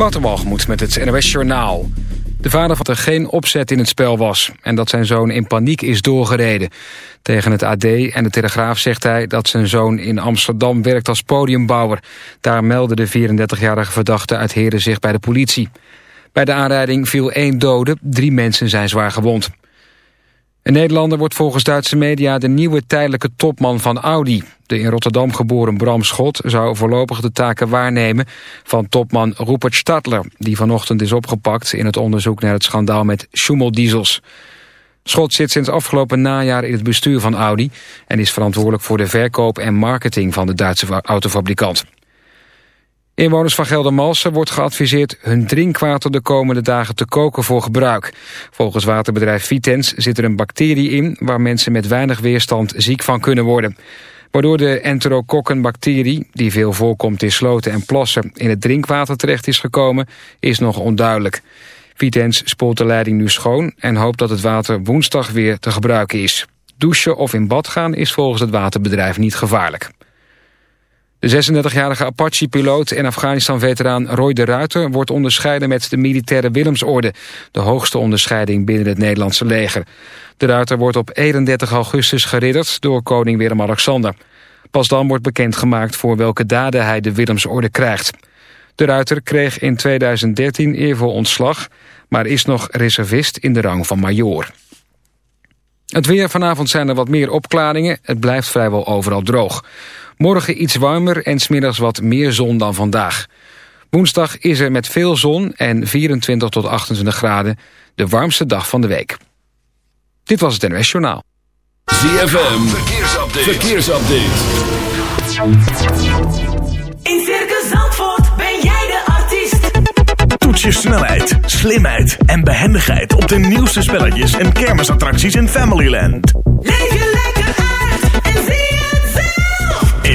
Waterwalgemoed met het NOS Journaal. De vader van er geen opzet in het spel was... en dat zijn zoon in paniek is doorgereden. Tegen het AD en de Telegraaf zegt hij dat zijn zoon in Amsterdam werkt als podiumbouwer. Daar meldde de 34-jarige verdachte uit Heren zich bij de politie. Bij de aanrijding viel één dode, drie mensen zijn zwaar gewond. Een Nederlander wordt volgens Duitse media de nieuwe tijdelijke topman van Audi. De in Rotterdam geboren Bram Schot zou voorlopig de taken waarnemen van topman Rupert Stadler, die vanochtend is opgepakt in het onderzoek naar het schandaal met Schumel-diesels. Schot zit sinds afgelopen najaar in het bestuur van Audi en is verantwoordelijk voor de verkoop en marketing van de Duitse autofabrikant. Inwoners van Geldermalsen wordt geadviseerd hun drinkwater de komende dagen te koken voor gebruik. Volgens waterbedrijf Vitens zit er een bacterie in waar mensen met weinig weerstand ziek van kunnen worden. Waardoor de enterokokkenbacterie, die veel voorkomt in sloten en plassen, in het drinkwater terecht is gekomen, is nog onduidelijk. Vitens spoelt de leiding nu schoon en hoopt dat het water woensdag weer te gebruiken is. Douchen of in bad gaan is volgens het waterbedrijf niet gevaarlijk. De 36-jarige Apache-piloot en Afghanistan-veteraan Roy de Ruiter... wordt onderscheiden met de militaire Willemsorde... de hoogste onderscheiding binnen het Nederlandse leger. De Ruiter wordt op 31 augustus geridderd door koning Willem-Alexander. Pas dan wordt bekendgemaakt voor welke daden hij de Willemsorde krijgt. De Ruiter kreeg in 2013 eervol ontslag... maar is nog reservist in de rang van majoor. Het weer vanavond zijn er wat meer opklaringen. Het blijft vrijwel overal droog. Morgen iets warmer en smiddags wat meer zon dan vandaag. Woensdag is er met veel zon en 24 tot 28 graden de warmste dag van de week. Dit was het NOS Journaal. ZFM, verkeersupdate. verkeersupdate. In Circus Zandvoort ben jij de artiest. Toets je snelheid, slimheid en behendigheid op de nieuwste spelletjes en kermisattracties in Familyland. Leef je lekker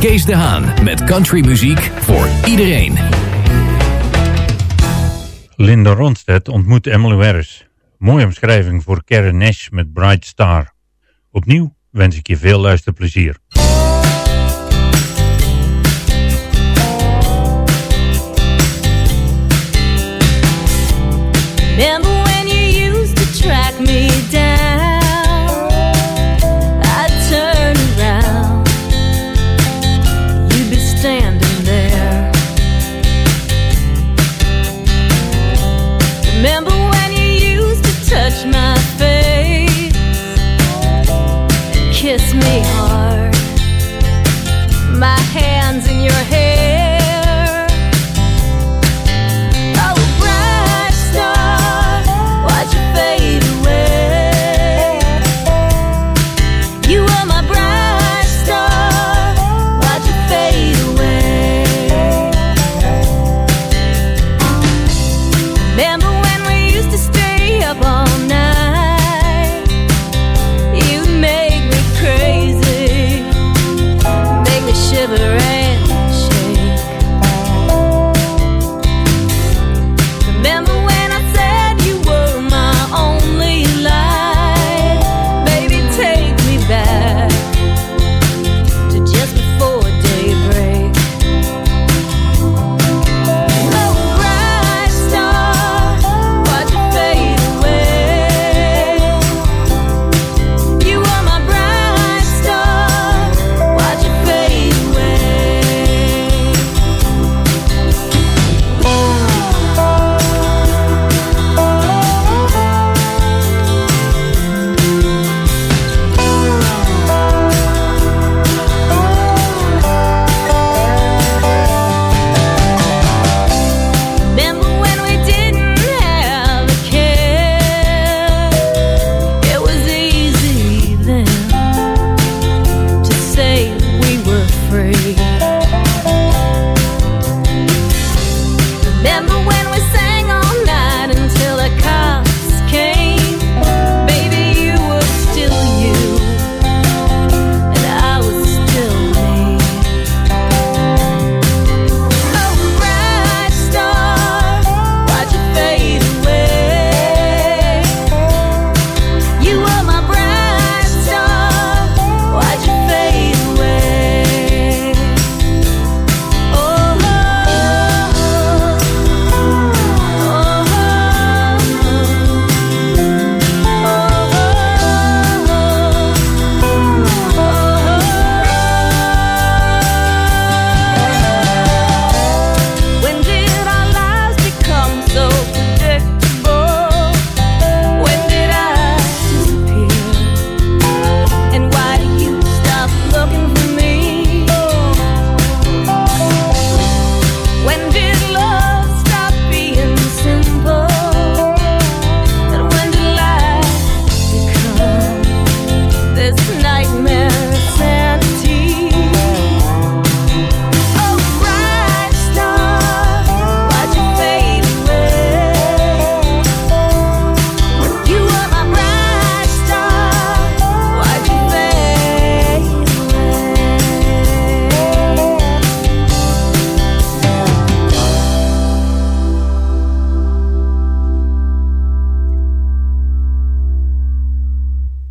Kees de Haan met countrymuziek voor iedereen. Linda Ronstadt ontmoet Emily Harris. Mooie omschrijving voor Karen Nash met Bright Star. Opnieuw wens ik je veel luisterplezier. Remember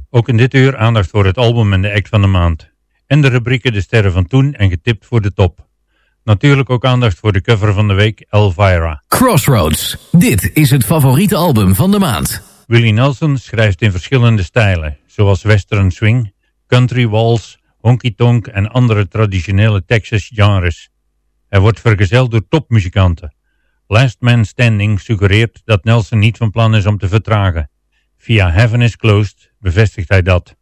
Ook in dit uur aandacht voor het album en de act van de maand. En de rubrieken De Sterren van Toen en Getipt voor de Top. Natuurlijk ook aandacht voor de cover van de week Elvira. Crossroads. Dit is het favoriete album van de maand. Willie Nelson schrijft in verschillende stijlen, zoals western swing, country waltz, honky tonk en andere traditionele Texas genres. Hij wordt vergezeld door topmuzikanten. Last Man Standing suggereert dat Nelson niet van plan is om te vertragen. Via Heaven is Closed bevestigt hij dat.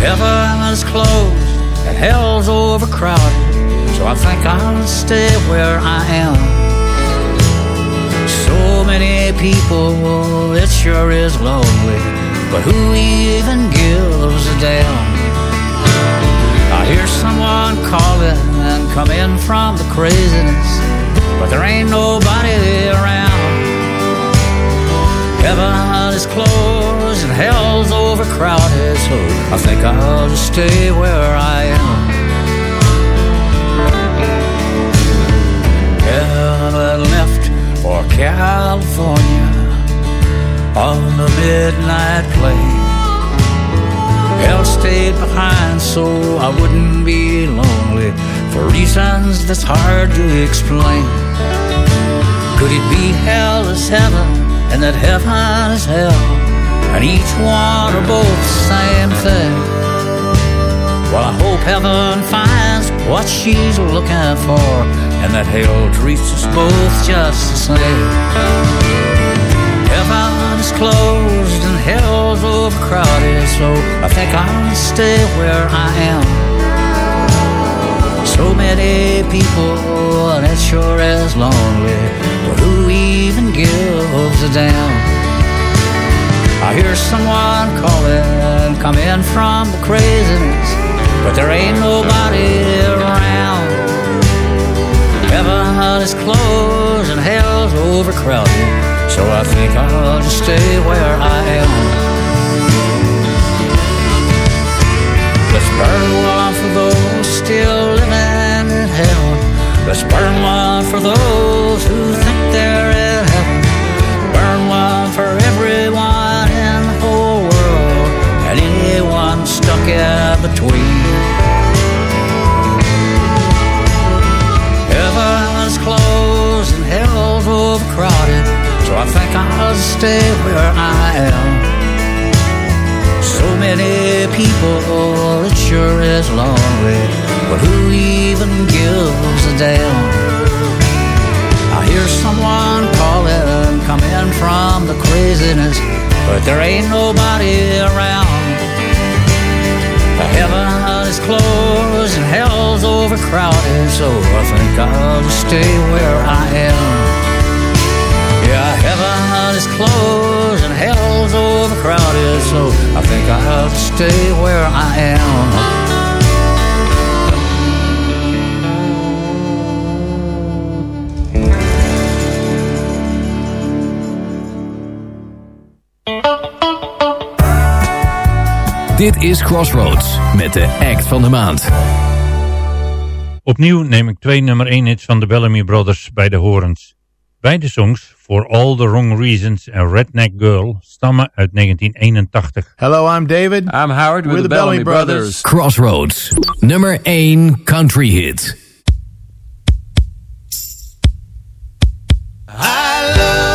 Heaven is closed and hell's overcrowded, so I think I'll stay where I am. So many people, it sure is lonely, but who even gives a damn? I hear someone calling and coming from the craziness, but there ain't nobody around. Heaven is closed and hell's overcrowded, so I think I'll just stay where I am. Heaven left for California on the midnight plane. Hell stayed behind so I wouldn't be lonely for reasons that's hard to explain. Could it be hell is heaven and that heaven is hell and each one are both the same thing? Well, I hope heaven finds what she's looking for and that hell treats us both just the same. Heaven closed and hell's overcrowded, so I think I'll stay where I am. So many people, and it sure is lonely, but who even gives a damn? I hear someone calling, coming from the craziness, but there ain't nobody around. Heaven is closed and hell's overcrowded, so I think I'll just stay where I am. Let's burn one for those still living in hell. Let's burn one for those who think they're in heaven. Burn one for everyone in the whole world and anyone stuck in between. Heaven's closed and hell's overcrowded, so I think I'll stay where I am. So many people, oh, it sure is lonely, but who even gives a damn? I hear someone calling, coming from the craziness, but there ain't nobody around. Heaven is closed and hell's overcrowded, so I think I'll stay where I am. Closed and hell's overcrowded, so I think I'll stay where I am. Dit is Crossroads met de act van de maand. Opnieuw neem ik twee nummer 1 hits van de Bellamy Brothers bij de horens. Beide songs, For All the Wrong Reasons en Redneck Girl, stammen uit 1981. Hello, I'm David. I'm Howard with, We're the Bellamy, Brothers. Crossroads, nummer 1 country hit. I love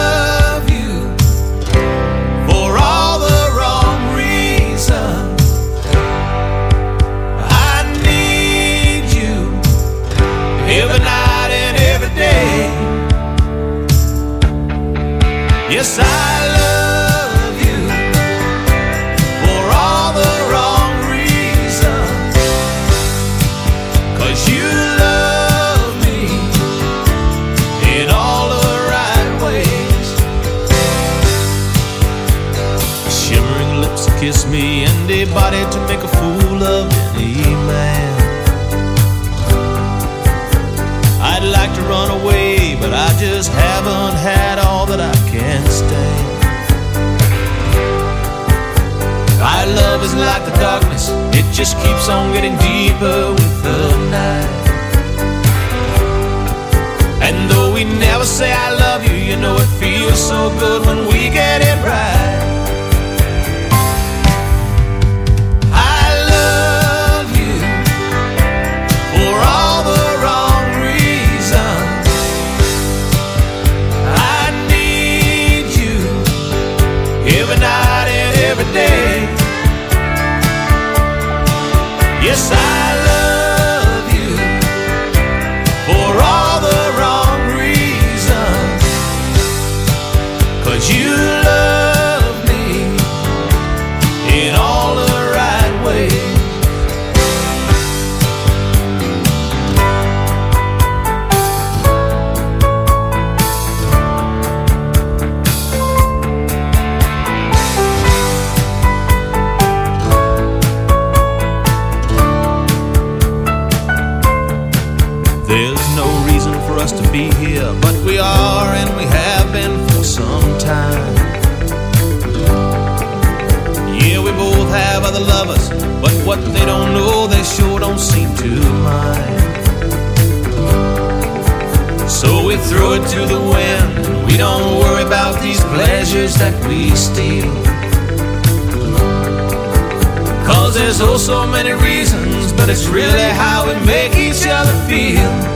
just keeps on getting deeper with the night. And though we never say I love you, you know it feels so good when we get it right. Yes, I throw it to the wind, we don't worry about these pleasures that we steal. Cause there's oh so many reasons, but it's really how we make each other feel.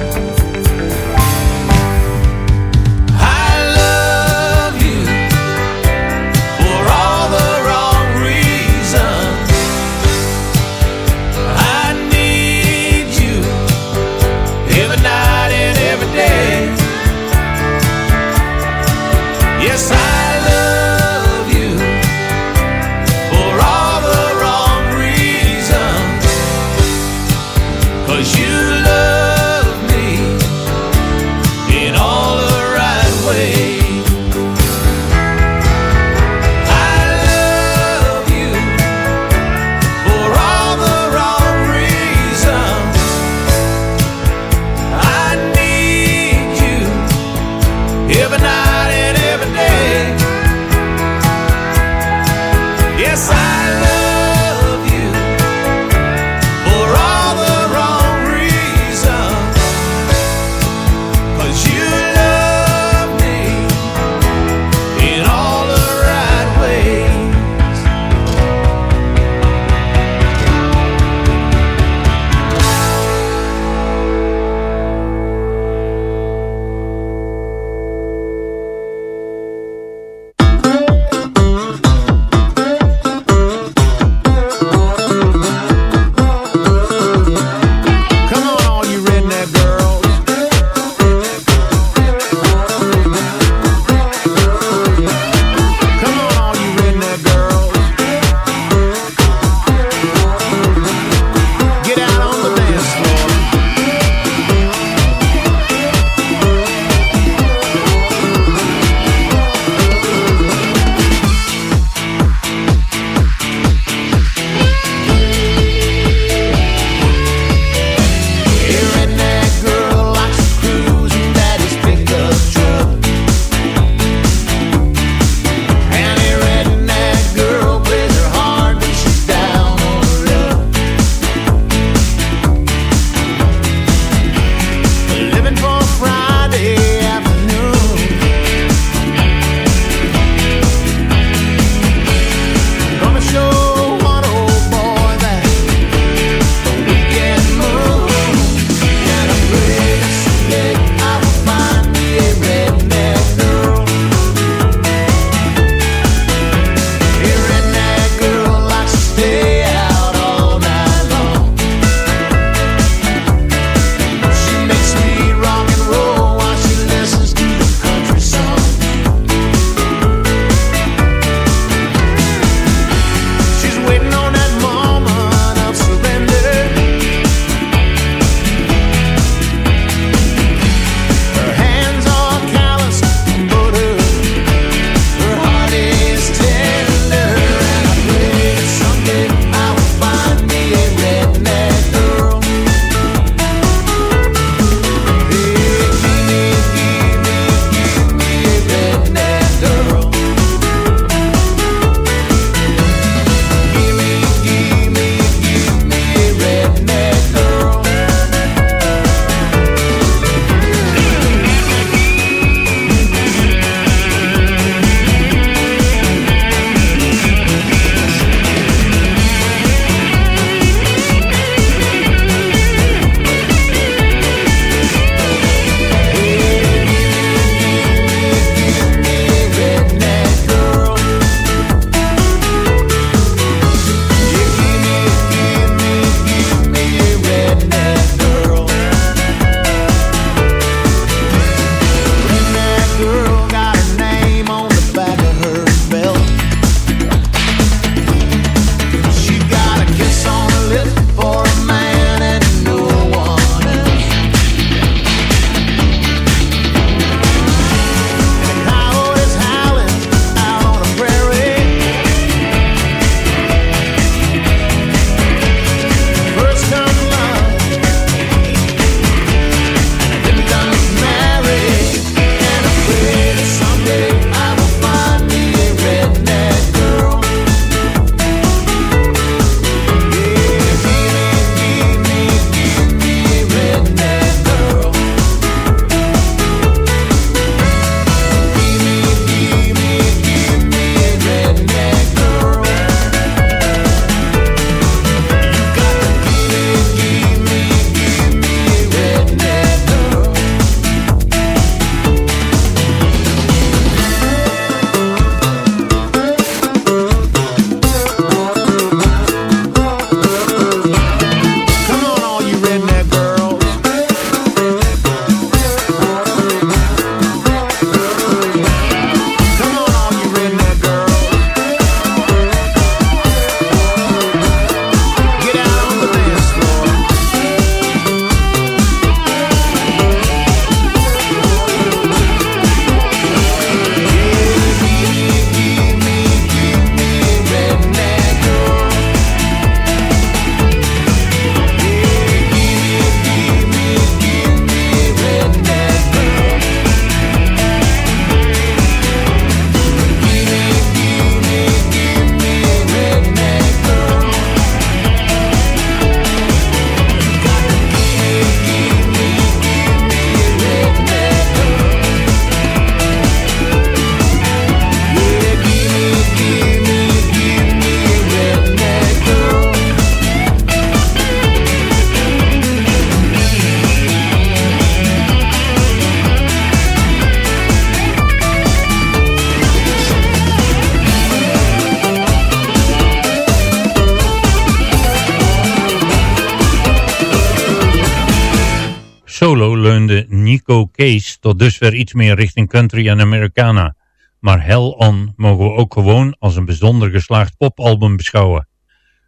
solo leunde Nico Case tot dusver iets meer richting country en Americana. Maar Hell On mogen we ook gewoon als een bijzonder geslaagd popalbum beschouwen.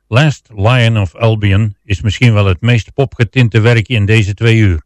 Last Lion of Albion is misschien wel het meest popgetinte werkje in deze twee uur.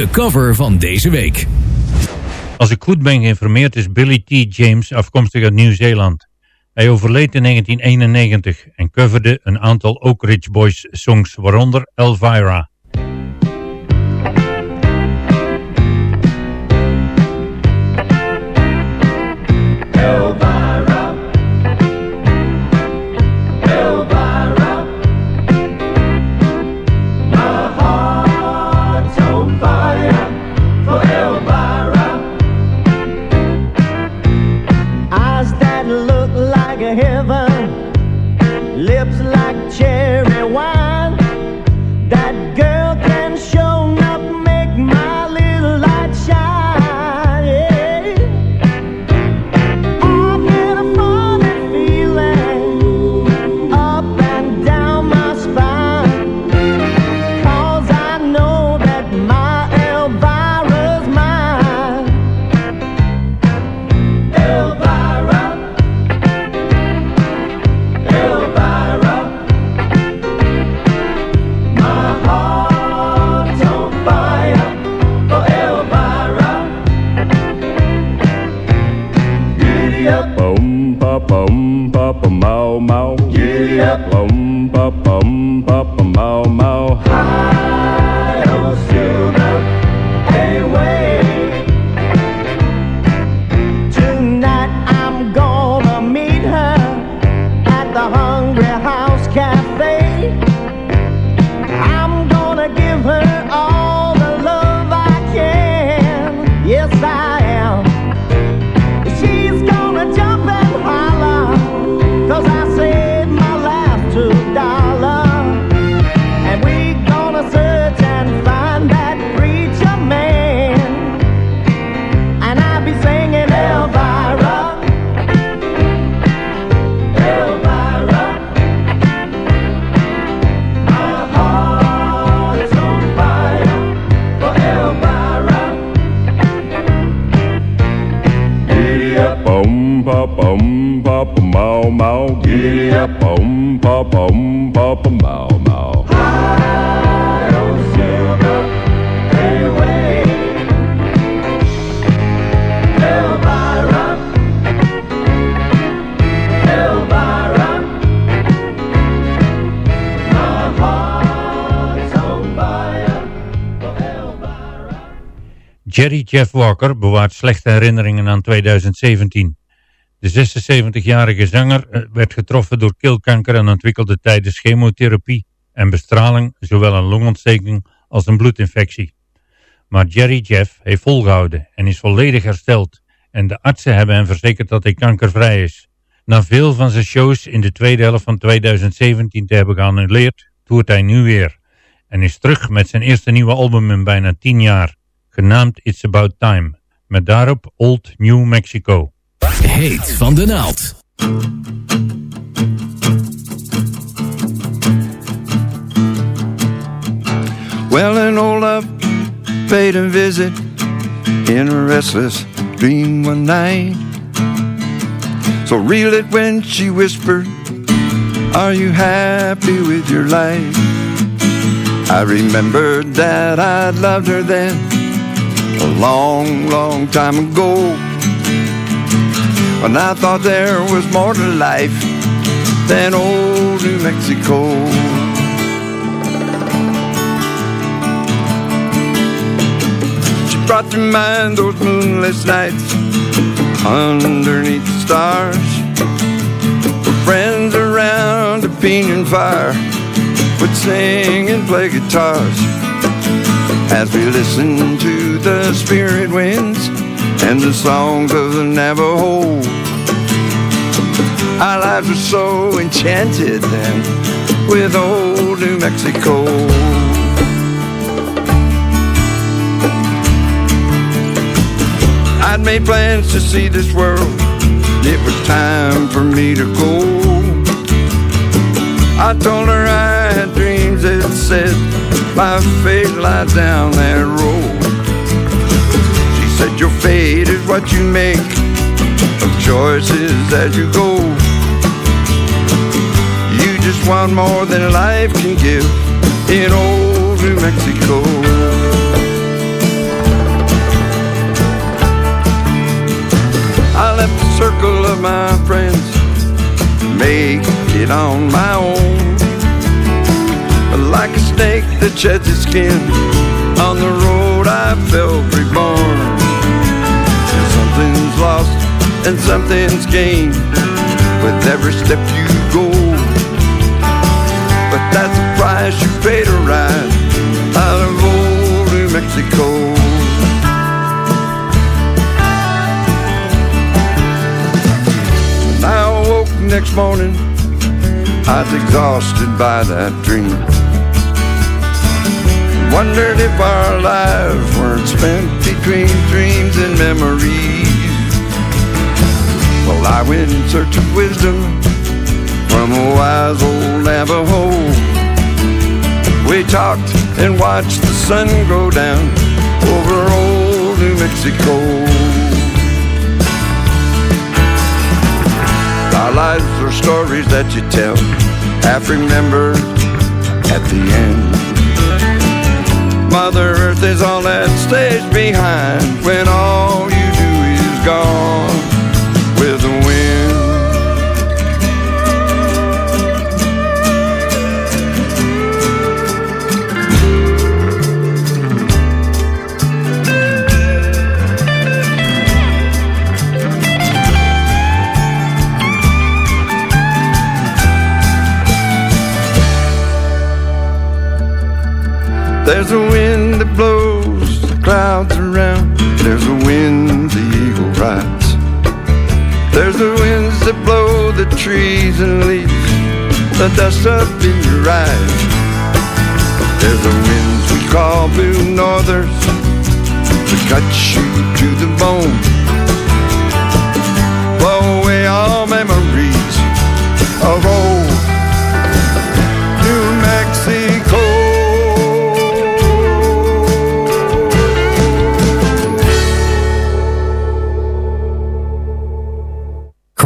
de cover van deze week. Als ik goed ben geïnformeerd is Billy T. James afkomstig uit Nieuw-Zeeland. Hij overleed in 1991 en coverde een aantal Oak Ridge Boys songs, waaronder Elvira. Jeff Walker bewaart slechte herinneringen aan 2017. De 76-jarige zanger eh, werd getroffen door keelkanker en ontwikkelde tijdens chemotherapie en bestraling zowel een longontsteking als een bloedinfectie. Maar Jerry Jeff heeft volgehouden en is volledig hersteld en de artsen hebben hem verzekerd dat hij kankervrij is. Na veel van zijn shows in de tweede helft van 2017 te hebben geannuleerd, toert hij nu weer en is terug met zijn eerste nieuwe album in bijna 10 jaar, genaamd It's About Time, met daarop Old New Mexico. Heet van de naald. Well, an old love paid a visit in a restless dream one night. So reel it when she whispered, Are you happy with your life? I remembered that I'd loved her then a long, long time ago. When I thought there was more to life than old New Mexico. She brought to mind those moonless nights underneath the stars. With friends around a pinion fire would sing and play guitars as we listen to the spirit winds and the songs of the Navajo. Our lives were so enchanted then with old New Mexico. I'd made plans to see this world. It was time for me to go. I told her I had dreams that said my fate lies down that road. She said your fate is what you make of choices as you go. You just want more than life can give in old New Mexico. I left the circle of my friends, make it on my own. Snake that sheds its skin, on the road I felt reborn. And something's lost and something's gained with every step you go. But that's the price you pay to ride out of old New Mexico. Next morning, I was exhausted by that dream. Wondered if our lives weren't spent between dreams and memories. Well, I went in search of wisdom from a wise old Navajo. We talked and watched the sun go down over old New Mexico. Our lives are stories that you tell, half remembered at the end. Mother Earth is all that stays behind when all you do is gone There's a wind that blows the clouds around. There's a wind the eagle rides. There's the winds that blow the trees and leaves the dust up in your eyes. There's the winds we call blue northers that cut you to the bone.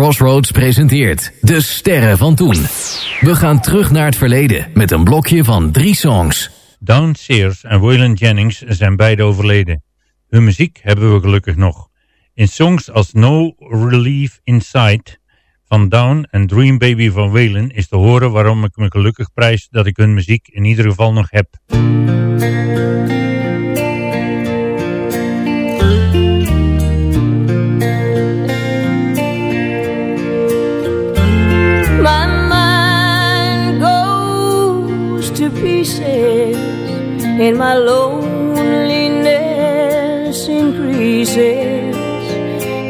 Crossroads presenteert De Sterren van Toen. We gaan terug naar het verleden met een blokje van drie songs. Dawn Sears en Waylon Jennings zijn beide overleden. Hun muziek hebben we gelukkig nog. In songs als No Relief Inside van Down en Dream Baby van Waylon is te horen waarom ik me gelukkig prijs dat ik hun muziek in ieder geval nog heb. and my loneliness increases.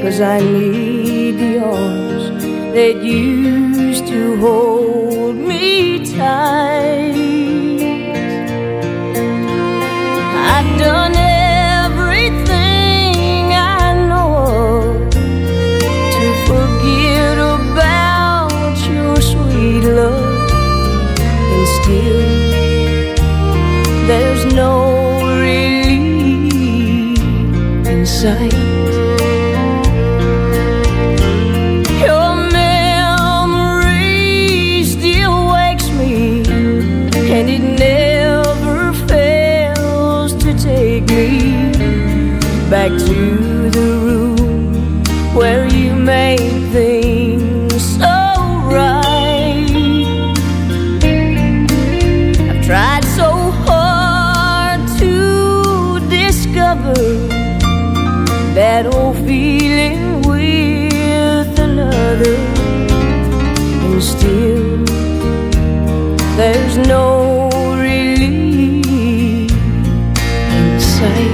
Cause I need the arms that used to hold me tight. sight sei.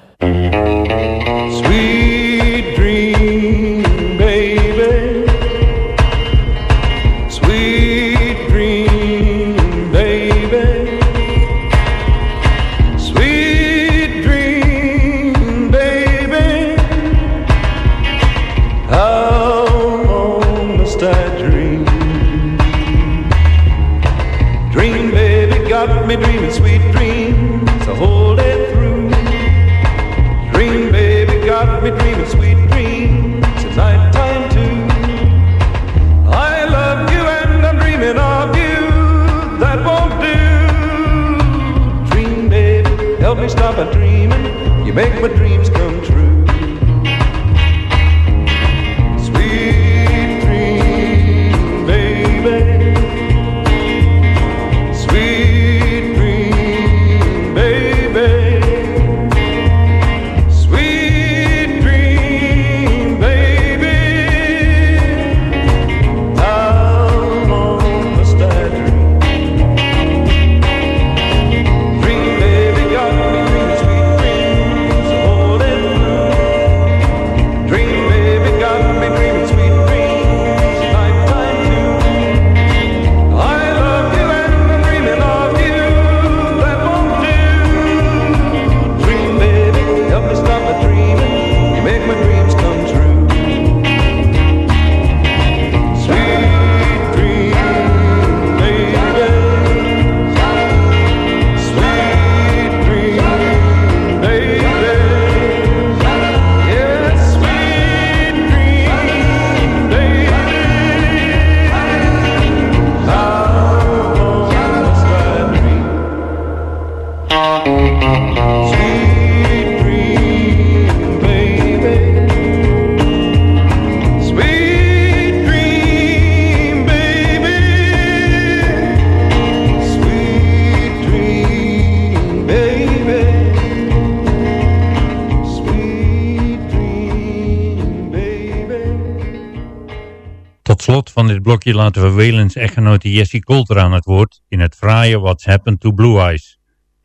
Tot slot van dit blokje laten we Welens echtgenote Jessie Coulter aan het woord in het fraaie What Happened to Blue Eyes.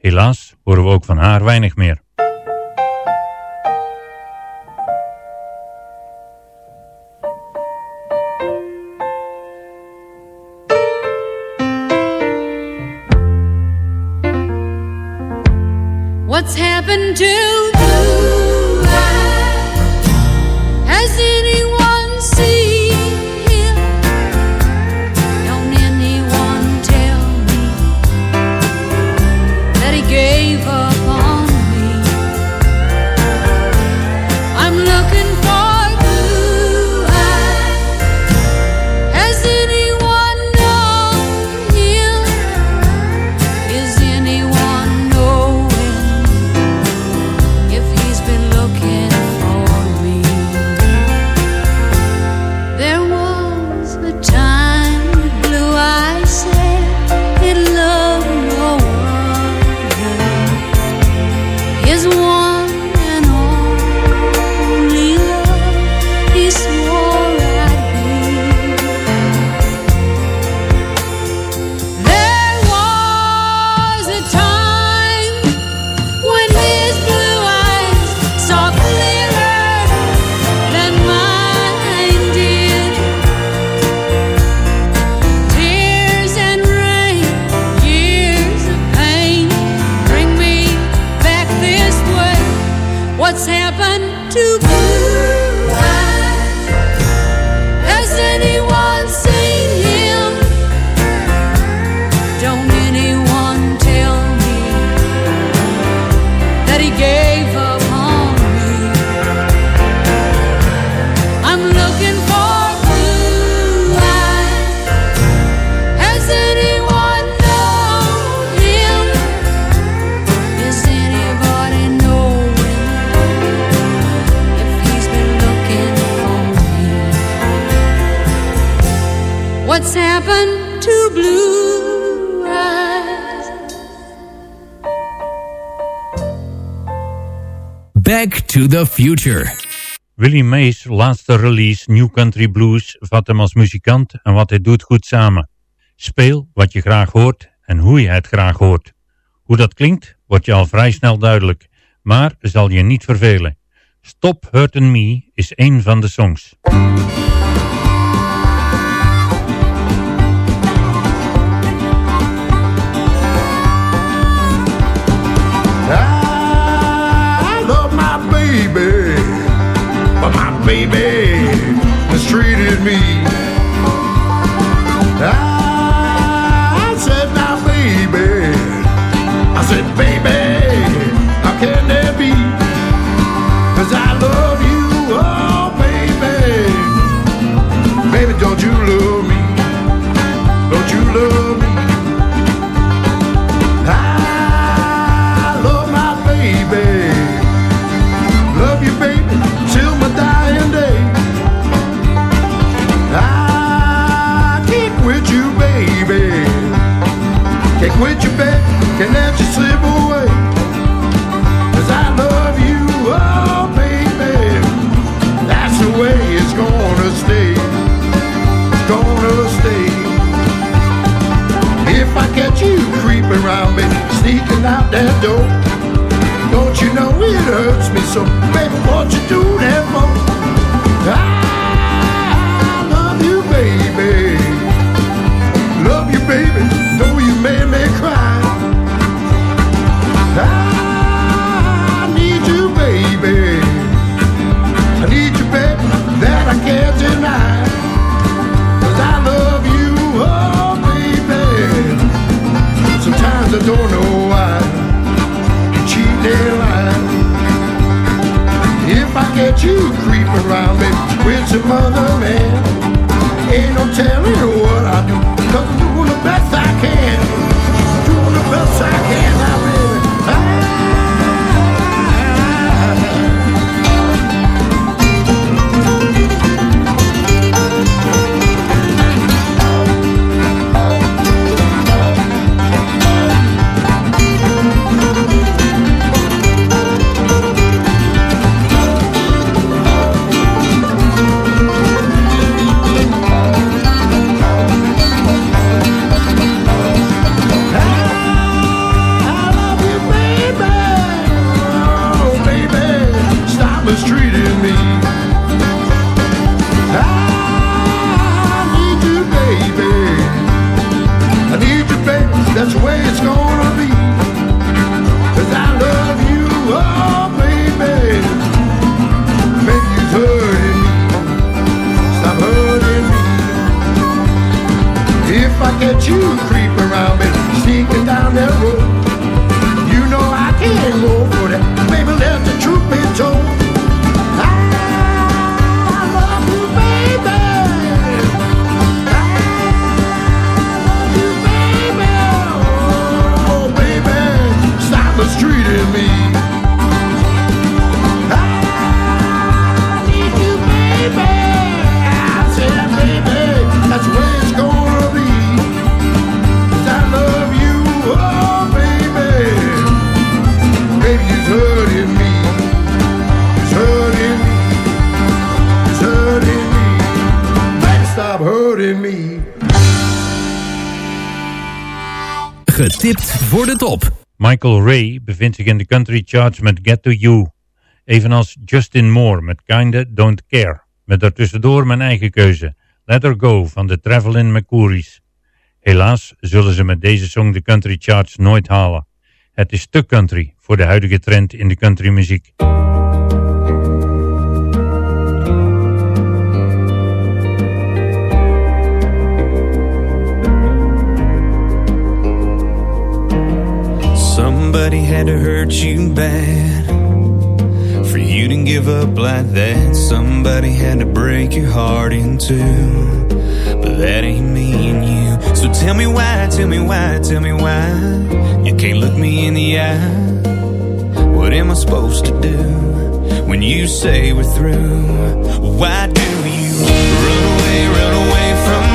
Helaas horen we ook van haar weinig meer. What's happened to to the Future. Willie Mays' laatste release New Country Blues vat hem als muzikant en wat hij doet goed samen. Speel wat je graag hoort en hoe je het graag hoort. Hoe dat klinkt wordt je al vrij snel duidelijk, maar zal je niet vervelen. Stop Hurtin' Me is een van de songs. baby, but my baby. Michael Ray bevindt zich in de country charts met Get To You. Evenals Justin Moore met Kinda Don't Care. Met daartussendoor mijn eigen keuze. Let Her Go van de Travelin' McCouries. Helaas zullen ze met deze song de country charts nooit halen. Het is te country voor de huidige trend in de countrymuziek. Somebody had to hurt you bad for you to give up like that. Somebody had to break your heart in two, but that ain't me and you. So tell me why, tell me why, tell me why you can't look me in the eye. What am I supposed to do when you say we're through? Why do you run away, run away from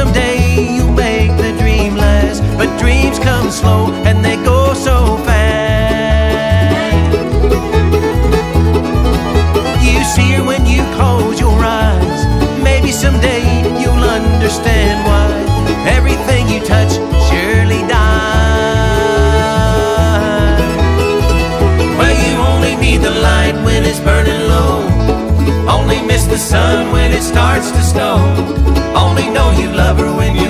someday you'll make the dream last. But dreams come slow and they go so fast. You see her when you close your eyes. Maybe someday you'll understand why everything you touch surely dies. Well, you only need the light when it's burning low. Only miss the sun when it starts to snow. Only you love her when you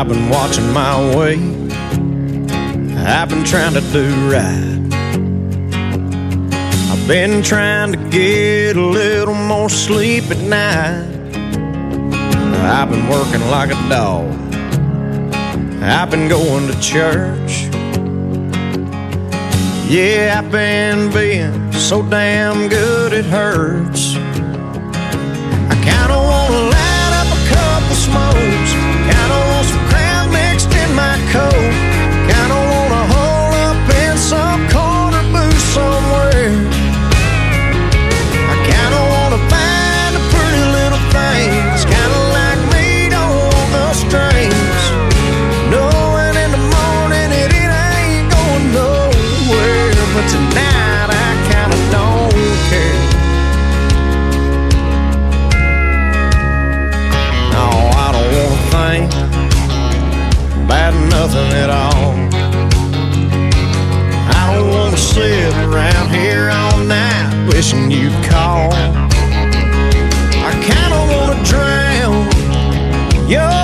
I've been watching my way. I've been trying to do right. I've been trying to get a little more sleep at night. I've been working like a dog. I've been going to church. Yeah, I've been being so damn good it hurts. In nothing at all. I don't wanna sit around here all night wishing you'd call. I kinda wanna drown your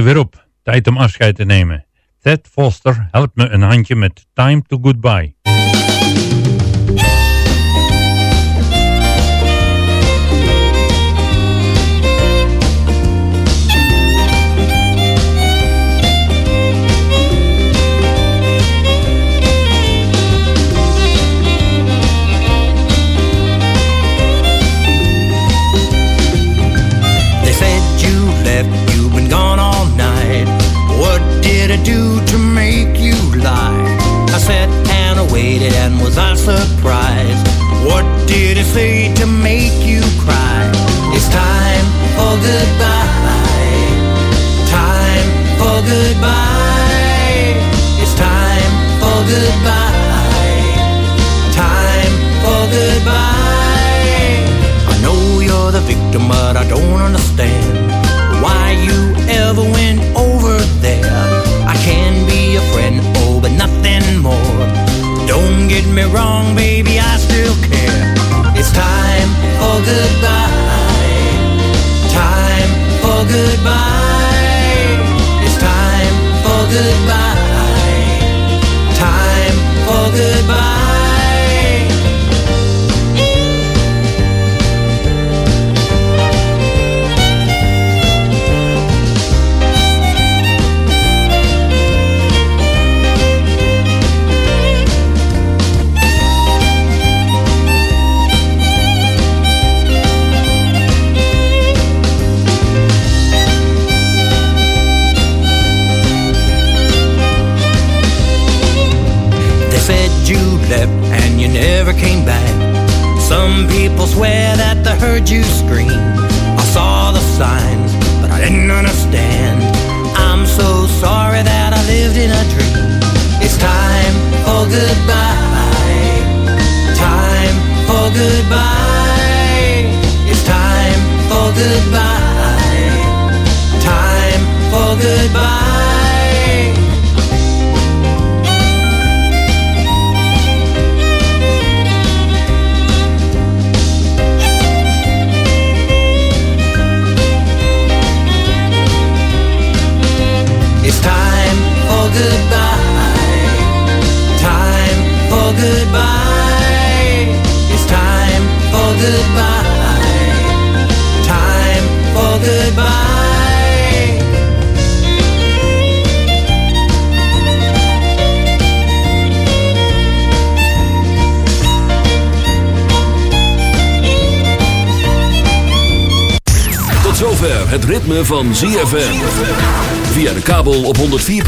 weer op. Tijd om afscheid te nemen. Ted Foster helpt me een handje met Time to Goodbye. was I surprised? What did he say to make you cry? It's time for goodbye. Time for goodbye. It's time for goodbye. Time for goodbye. I know you're the victim, but I don't understand why you ever went over me wrong, baby, I still care. It's time for goodbye. Time for goodbye. It's time for goodbye.